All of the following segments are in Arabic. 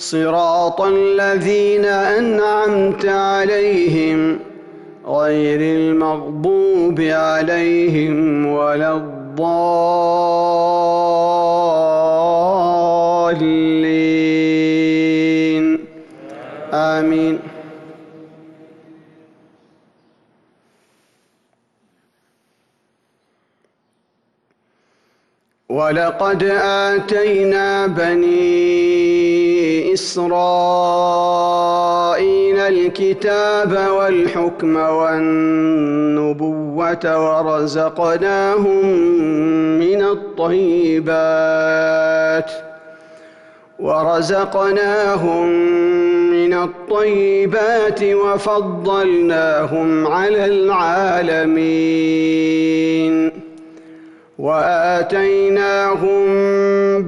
صراط الذين أنعمت عليهم غير المغضوب عليهم ولا الضالين. آمين. ولقد آتينا بني إسرائيل الكتاب والحكم والنبوة ورزقناهم من الطيبات ورزقناهم من الطيبات وفضلناهم على العالمين وآتيناهم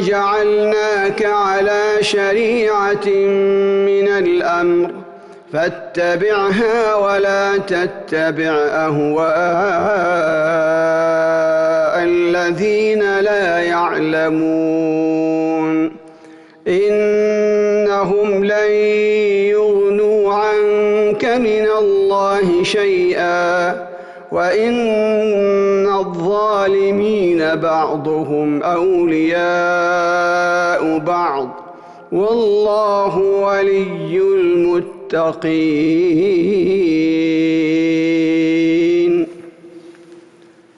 جعلناك على شريعة من الأمر. فاتبعها ولا تتبع أهواء الذين لا يعلمون. إنهم لن يغنوا عنك من الله شيئا وإن الظالمين بعضهم أولياء بعض والله ولي المتقين